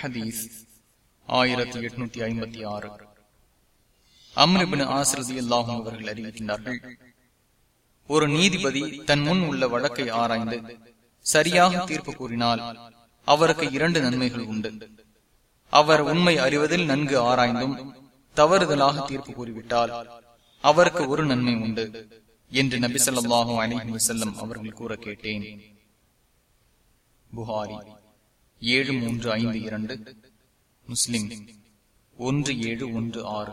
ஹதீஸ் ஆயிரத்தி எட்நூத்தி ஐம்பத்தி ஆறு. அம்ரிபின் ஆசிரதி அல்லாஹும் அவர்கள் அறிவிக்கின்றார்கள் ஒரு நீதிபதி தன் முன் உள்ள வழக்கை ஆராய்ந்து சரியாக தீர்ப்பு கூறினால் அவருக்கு இரண்டு நன்மைகள் உண்டு. அவர் உண்மை அறிவதில் நன்கு ஆராய்ந்தும் தவறுதலாக தீர்ப்பு கூறிவிட்டால் அவருக்கு ஒரு நன்மை உண்டு என்று நபி சொல்லாஹும் அலிஹி வசல்லம் அவர்கள் கூற கேட்டேன். புகாரி. ஏழு மூன்று ஐந்து இரண்டு. முஸ்லிம். ஒன்று ஏழு ஒன்று ஆறு.